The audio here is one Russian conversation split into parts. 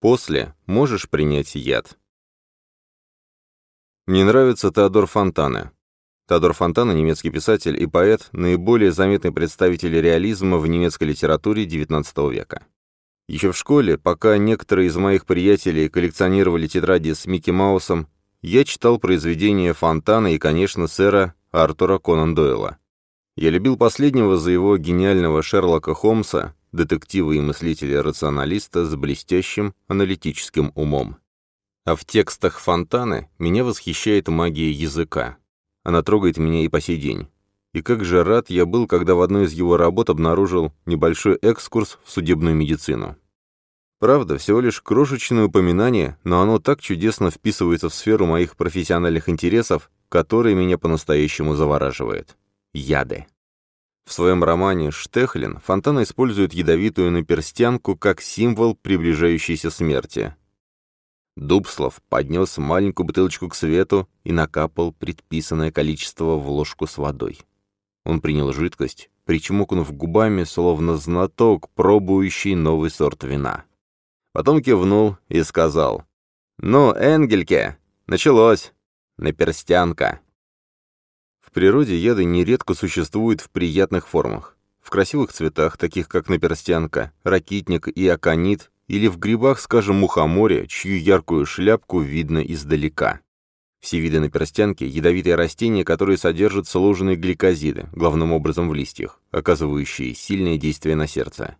После можешь принять яд. Мне нравится Теодор Фонтане. Теодор Фонтане, немецкий писатель и поэт, наиболее заметный представитель реализма в немецкой литературе XIX века. Еще в школе, пока некоторые из моих приятелей коллекционировали тетради с Микки Маусом, я читал произведения Фонтана и, конечно, сэра Артура Конан Дойла. Я любил последнего за его гениального Шерлока Холмса, детектива и мыслителя-рационалиста с блестящим аналитическим умом. А в текстах Фонтаны меня восхищает магия языка. Она трогает меня и по сей день. И как же рад я был, когда в одной из его работ обнаружил небольшой экскурс в судебную медицину. Правда, всего лишь крошечное упоминание, но оно так чудесно вписывается в сферу моих профессиональных интересов, которые меня по-настоящему завораживает. Яды. В своем романе «Штехлин» Фонтана использует ядовитую наперстянку как символ приближающейся смерти. Дубслов поднес маленькую бутылочку к свету и накапал предписанное количество в ложку с водой. Он принял жидкость, причмокнув губами, словно знаток, пробующий новый сорт вина. Потом кивнул и сказал, «Ну, Энгельке, началось! Наперстянка!» Природе яды нередко существуют в приятных формах. В красивых цветах, таких как наперстянка, ракитник и аконит, или в грибах, скажем, мухоморья, чью яркую шляпку видно издалека. Все виды наперстянки – ядовитые растения, которые содержат сложенные гликозиды, главным образом в листьях, оказывающие сильное действие на сердце.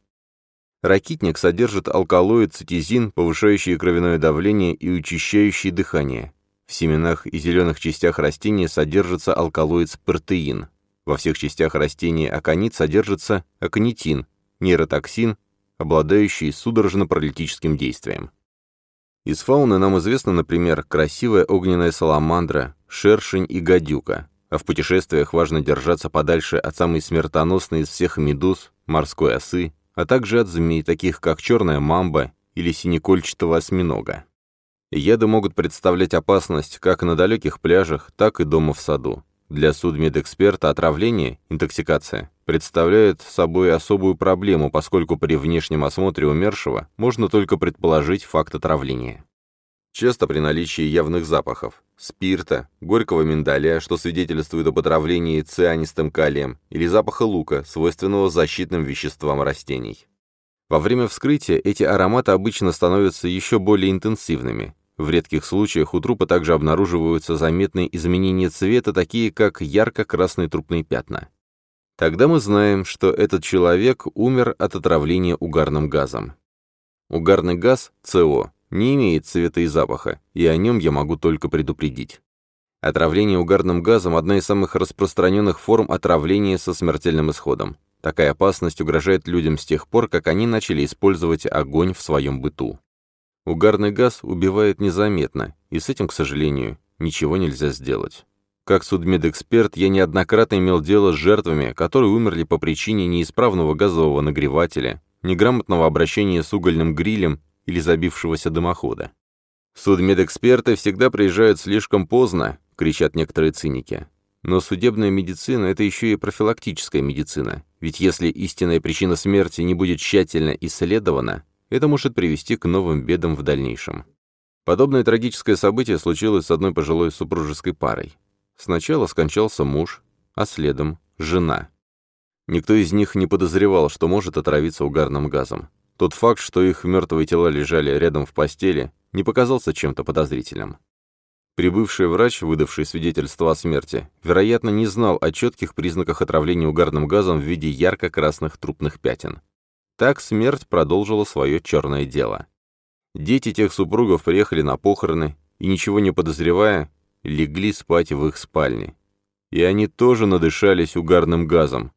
Ракитник содержит алкалоид цитизин, повышающий кровяное давление и учащающий дыхание. В семенах и зеленых частях растения содержится алкалоид спиртеин. Во всех частях растения аконит содержится аконитин, нейротоксин, обладающий судорожно-паралитическим действием. Из фауны нам известно, например, красивая огненная саламандра, шершень и гадюка, а в путешествиях важно держаться подальше от самой смертоносной из всех медуз, морской осы, а также от змей, таких как черная мамба или синекольчатого осьминога. Яды могут представлять опасность как на далеких пляжах, так и дома в саду. Для судмедэксперта отравление, интоксикация, представляет собой особую проблему, поскольку при внешнем осмотре умершего можно только предположить факт отравления. Часто при наличии явных запахов – спирта, горького миндаля, что свидетельствует об отравлении цианистым калием, или запаха лука, свойственного защитным веществам растений. Во время вскрытия эти ароматы обычно становятся еще более интенсивными, в редких случаях у трупа также обнаруживаются заметные изменения цвета, такие как ярко-красные трупные пятна. Тогда мы знаем, что этот человек умер от отравления угарным газом. Угарный газ, СО, не имеет цвета и запаха, и о нем я могу только предупредить. Отравление угарным газом – одна из самых распространенных форм отравления со смертельным исходом. Такая опасность угрожает людям с тех пор, как они начали использовать огонь в своем быту. Угарный газ убивает незаметно, и с этим, к сожалению, ничего нельзя сделать. Как судмедэксперт, я неоднократно имел дело с жертвами, которые умерли по причине неисправного газового нагревателя, неграмотного обращения с угольным грилем или забившегося дымохода. «Судмедэксперты всегда приезжают слишком поздно», — кричат некоторые циники. Но судебная медицина — это еще и профилактическая медицина, ведь если истинная причина смерти не будет тщательно исследована, это может привести к новым бедам в дальнейшем. Подобное трагическое событие случилось с одной пожилой супружеской парой. Сначала скончался муж, а следом – жена. Никто из них не подозревал, что может отравиться угарным газом. Тот факт, что их мертвые тела лежали рядом в постели, не показался чем-то подозрительным. Прибывший врач, выдавший свидетельство о смерти, вероятно, не знал о четких признаках отравления угарным газом в виде ярко-красных трупных пятен. Так смерть продолжила свое черное дело. Дети тех супругов приехали на похороны и, ничего не подозревая, легли спать в их спальне. И они тоже надышались угарным газом.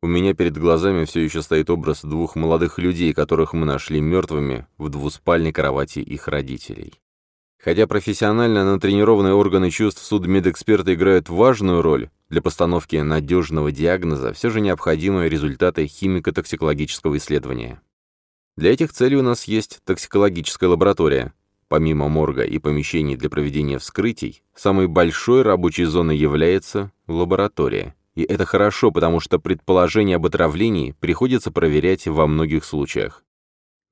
У меня перед глазами все еще стоит образ двух молодых людей, которых мы нашли мертвыми в двуспальной кровати их родителей. Хотя профессионально натренированные органы чувств судмедэксперта играют важную роль, для постановки надежного диагноза все же необходимы результаты химико-токсикологического исследования. Для этих целей у нас есть токсикологическая лаборатория. Помимо морга и помещений для проведения вскрытий, самой большой рабочей зоной является лаборатория. И это хорошо, потому что предположение об отравлении приходится проверять во многих случаях.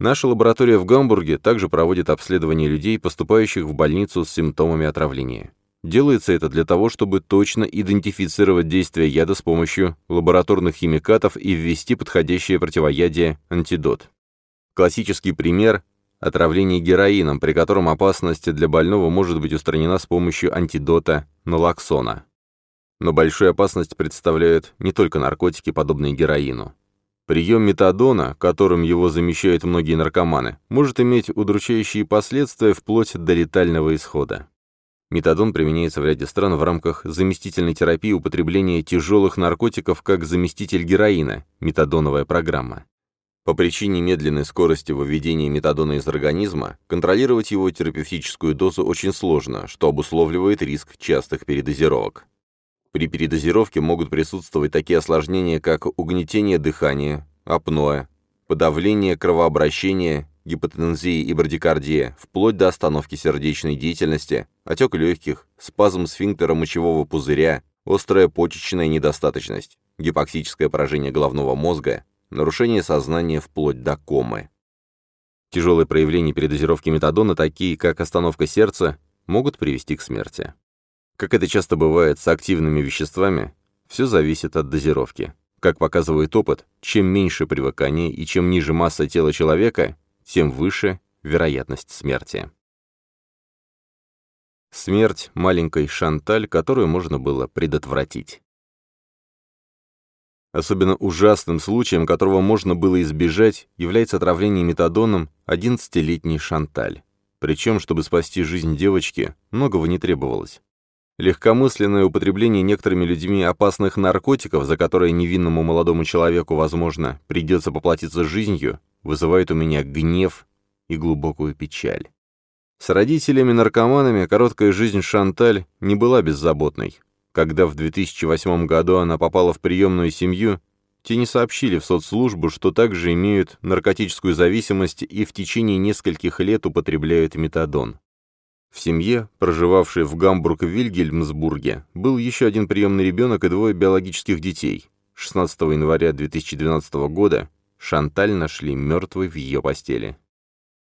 Наша лаборатория в Гамбурге также проводит обследование людей, поступающих в больницу с симптомами отравления. Делается это для того, чтобы точно идентифицировать действие яда с помощью лабораторных химикатов и ввести подходящее противоядие антидот. Классический пример – отравление героином, при котором опасность для больного может быть устранена с помощью антидота налоксона. Но большую опасность представляют не только наркотики, подобные героину. Прием метадона, которым его замещают многие наркоманы, может иметь удручающие последствия вплоть до летального исхода. Метадон применяется в ряде стран в рамках заместительной терапии употребления тяжелых наркотиков как заместитель героина, метадоновая программа. По причине медленной скорости выведения метадона из организма, контролировать его терапевтическую дозу очень сложно, что обусловливает риск частых передозировок. При передозировке могут присутствовать такие осложнения, как угнетение дыхания, апноэ, подавление кровообращения, гипотензии и брадикардия, вплоть до остановки сердечной деятельности, отек легких, спазм сфинктера мочевого пузыря, острая почечная недостаточность, гипоксическое поражение головного мозга, нарушение сознания вплоть до комы. Тяжелые проявления передозировки метадона, такие как остановка сердца, могут привести к смерти. Как это часто бывает с активными веществами, все зависит от дозировки. Как показывает опыт, чем меньше привыкание и чем ниже масса тела человека, тем выше вероятность смерти. Смерть маленькой Шанталь, которую можно было предотвратить. Особенно ужасным случаем, которого можно было избежать, является отравление метадоном 11-летней Шанталь. Причем, чтобы спасти жизнь девочки, многого не требовалось. Легкомысленное употребление некоторыми людьми опасных наркотиков, за которые невинному молодому человеку, возможно, придется поплатиться жизнью, вызывает у меня гнев и глубокую печаль. С родителями-наркоманами короткая жизнь Шанталь не была беззаботной. Когда в 2008 году она попала в приемную семью, те не сообщили в соцслужбу, что также имеют наркотическую зависимость и в течение нескольких лет употребляют метадон. В семье, проживавшей в Гамбург-Вильгельмсбурге, был еще один приемный ребенок и двое биологических детей. 16 января 2012 года Шанталь нашли мертвой в ее постели.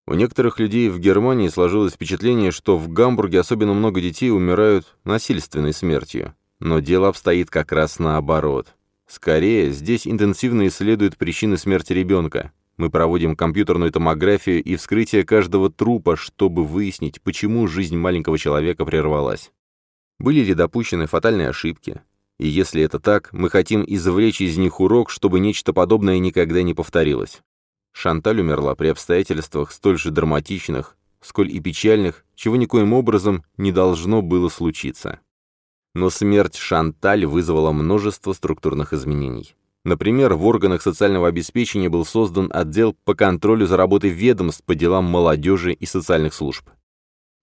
У некоторых людей в Германии сложилось впечатление, что в Гамбурге особенно много детей умирают насильственной смертью. Но дело обстоит как раз наоборот. Скорее, здесь интенсивно исследуют причины смерти ребенка, мы проводим компьютерную томографию и вскрытие каждого трупа, чтобы выяснить, почему жизнь маленького человека прервалась. Были ли допущены фатальные ошибки? И если это так, мы хотим извлечь из них урок, чтобы нечто подобное никогда не повторилось. Шанталь умерла при обстоятельствах столь же драматичных, сколь и печальных, чего никоим образом не должно было случиться. Но смерть Шанталь вызвала множество структурных изменений. Например, в органах социального обеспечения был создан отдел по контролю за работой ведомств по делам молодежи и социальных служб.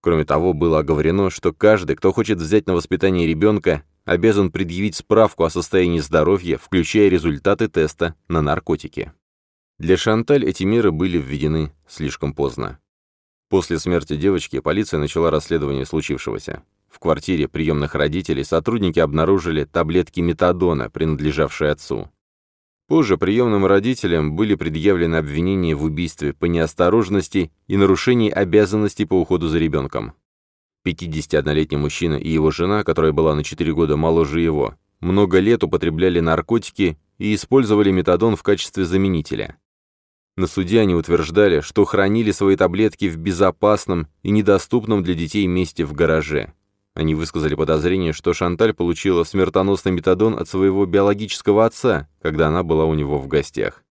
Кроме того, было оговорено, что каждый, кто хочет взять на воспитание ребенка, обязан предъявить справку о состоянии здоровья, включая результаты теста на наркотики. Для Шанталь эти меры были введены слишком поздно. После смерти девочки полиция начала расследование случившегося. В квартире приемных родителей сотрудники обнаружили таблетки метадона, принадлежавшие отцу. Позже приемным родителям были предъявлены обвинения в убийстве по неосторожности и нарушении обязанностей по уходу за ребенком. 51-летний мужчина и его жена, которая была на 4 года моложе его, много лет употребляли наркотики и использовали метадон в качестве заменителя. На суде они утверждали, что хранили свои таблетки в безопасном и недоступном для детей месте в гараже. Они высказали подозрение, что Шанталь получила смертоносный метадон от своего биологического отца, когда она была у него в гостях.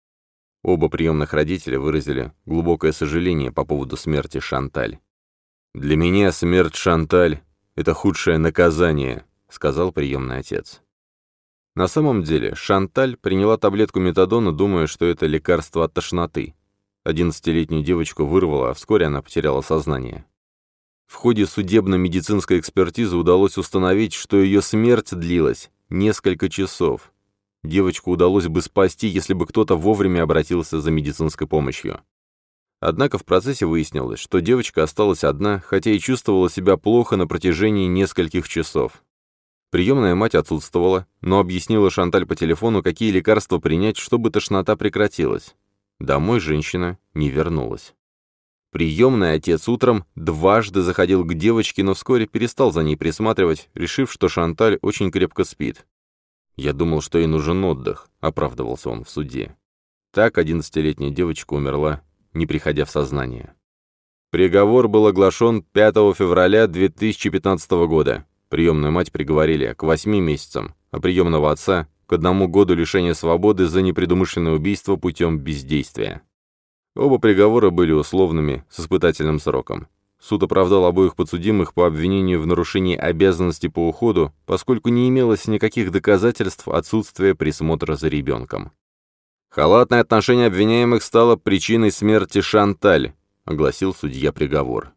Оба приемных родителя выразили глубокое сожаление по поводу смерти Шанталь. «Для меня смерть Шанталь — это худшее наказание», — сказал приемный отец. На самом деле, Шанталь приняла таблетку метадона, думая, что это лекарство от тошноты. Одиннадцатилетнюю девочку вырвало, а вскоре она потеряла сознание. В ходе судебно-медицинской экспертизы удалось установить, что ее смерть длилась несколько часов. Девочку удалось бы спасти, если бы кто-то вовремя обратился за медицинской помощью. Однако в процессе выяснилось, что девочка осталась одна, хотя и чувствовала себя плохо на протяжении нескольких часов. Приемная мать отсутствовала, но объяснила Шанталь по телефону, какие лекарства принять, чтобы тошнота прекратилась. Домой женщина не вернулась. Приемный отец утром дважды заходил к девочке, но вскоре перестал за ней присматривать, решив, что Шанталь очень крепко спит. «Я думал, что ей нужен отдых», — оправдывался он в суде. Так одиннадцатилетняя девочка умерла, не приходя в сознание. Приговор был оглашен 5 февраля 2015 года. Приемную мать приговорили к 8 месяцам, а приемного отца — к одному году лишения свободы за непредумышленное убийство путем бездействия. Оба приговора были условными, с испытательным сроком. Суд оправдал обоих подсудимых по обвинению в нарушении обязанностей по уходу, поскольку не имелось никаких доказательств отсутствия присмотра за ребенком. «Халатное отношение обвиняемых стало причиной смерти Шанталь», — огласил судья приговор.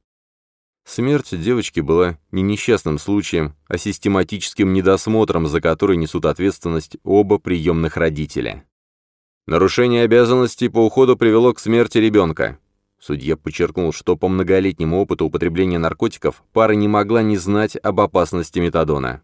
Смерть девочки была не несчастным случаем, а систематическим недосмотром, за который несут ответственность оба приемных родителя. Нарушение обязанностей по уходу привело к смерти ребенка. Судья подчеркнул, что по многолетнему опыту употребления наркотиков пара не могла не знать об опасности метадона.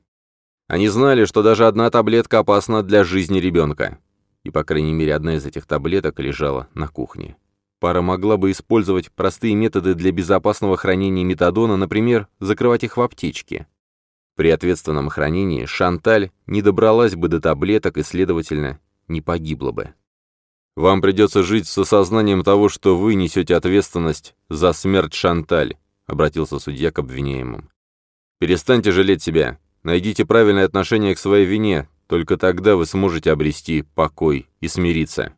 Они знали, что даже одна таблетка опасна для жизни ребенка. И, по крайней мере, одна из этих таблеток лежала на кухне. Пара могла бы использовать простые методы для безопасного хранения метадона, например, закрывать их в аптечке. При ответственном хранении Шанталь не добралась бы до таблеток и, следовательно, не погибла бы. Вам придется жить с осознанием того, что вы несете ответственность за смерть Шанталь», — обратился судья к обвиняемым. «Перестаньте жалеть себя. Найдите правильное отношение к своей вине, только тогда вы сможете обрести покой и смириться».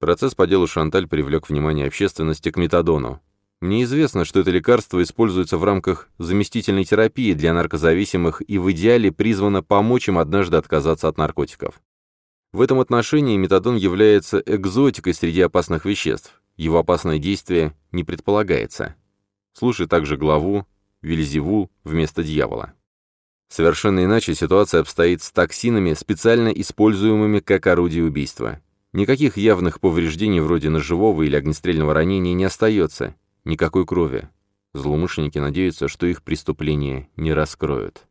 Процесс по делу Шанталь привлек внимание общественности к метадону. Мне известно, что это лекарство используется в рамках заместительной терапии для наркозависимых и в идеале призвано помочь им однажды отказаться от наркотиков. В этом отношении метадон является экзотикой среди опасных веществ. Его опасное действие не предполагается. Слушай также главу «Вельзевул вместо дьявола». Совершенно иначе ситуация обстоит с токсинами, специально используемыми как орудие убийства. Никаких явных повреждений вроде ножевого или огнестрельного ранения не остается, никакой крови. Злоумышленники надеются, что их преступления не раскроют.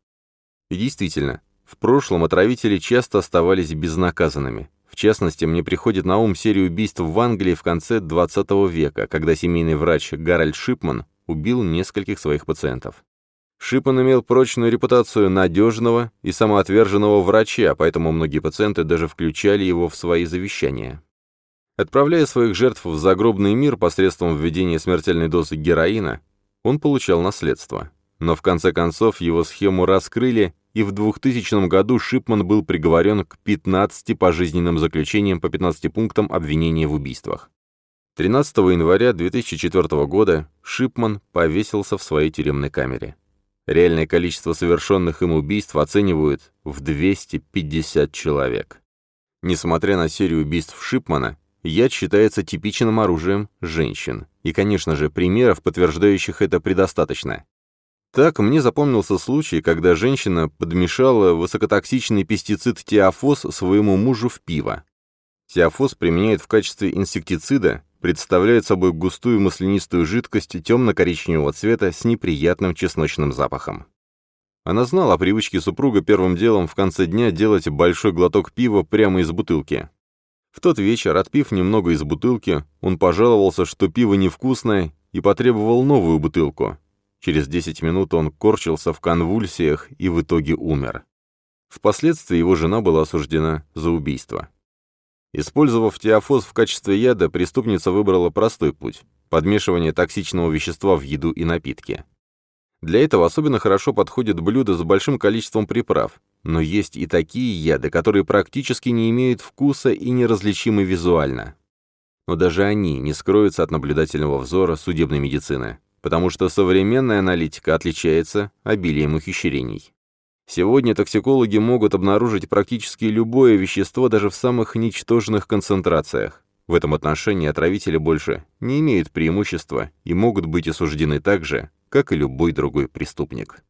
И действительно, в прошлом отравители часто оставались безнаказанными. В частности, мне приходит на ум серия убийств в Англии в конце 20 века, когда семейный врач Гарольд Шипман убил нескольких своих пациентов. Шипман имел прочную репутацию надежного и самоотверженного врача, поэтому многие пациенты даже включали его в свои завещания. Отправляя своих жертв в загробный мир посредством введения смертельной дозы героина, он получал наследство. Но в конце концов его схему раскрыли, и в 2000 году Шипман был приговорен к 15 пожизненным заключениям по 15 пунктам обвинения в убийствах. 13 января 2004 года Шипман повесился в своей тюремной камере. Реальное количество совершенных им убийств оценивают в 250 человек. Несмотря на серию убийств Шипмана, яд считается типичным оружием женщин. И, конечно же, примеров, подтверждающих это, предостаточно. Так мне запомнился случай, когда женщина подмешала высокотоксичный пестицид тиафос своему мужу в пиво. Тиафос применяют в качестве инсектицида, представляет собой густую маслянистую жидкость темно-коричневого цвета с неприятным чесночным запахом. Она знала о привычке супруга первым делом в конце дня делать большой глоток пива прямо из бутылки. В тот вечер, отпив немного из бутылки, он пожаловался, что пиво невкусное, и потребовал новую бутылку. Через 10 минут он корчился в конвульсиях и в итоге умер. Впоследствии его жена была осуждена за убийство. Использовав тиафос в качестве яда, преступница выбрала простой путь – подмешивание токсичного вещества в еду и напитки. Для этого особенно хорошо подходят блюда с большим количеством приправ, но есть и такие яды, которые практически не имеют вкуса и неразличимы визуально. Но даже они не скроются от наблюдательного взора судебной медицины потому что современная аналитика отличается обилием ухищрений. Сегодня токсикологи могут обнаружить практически любое вещество даже в самых ничтожных концентрациях. В этом отношении отравители больше не имеют преимущества и могут быть осуждены так же, как и любой другой преступник.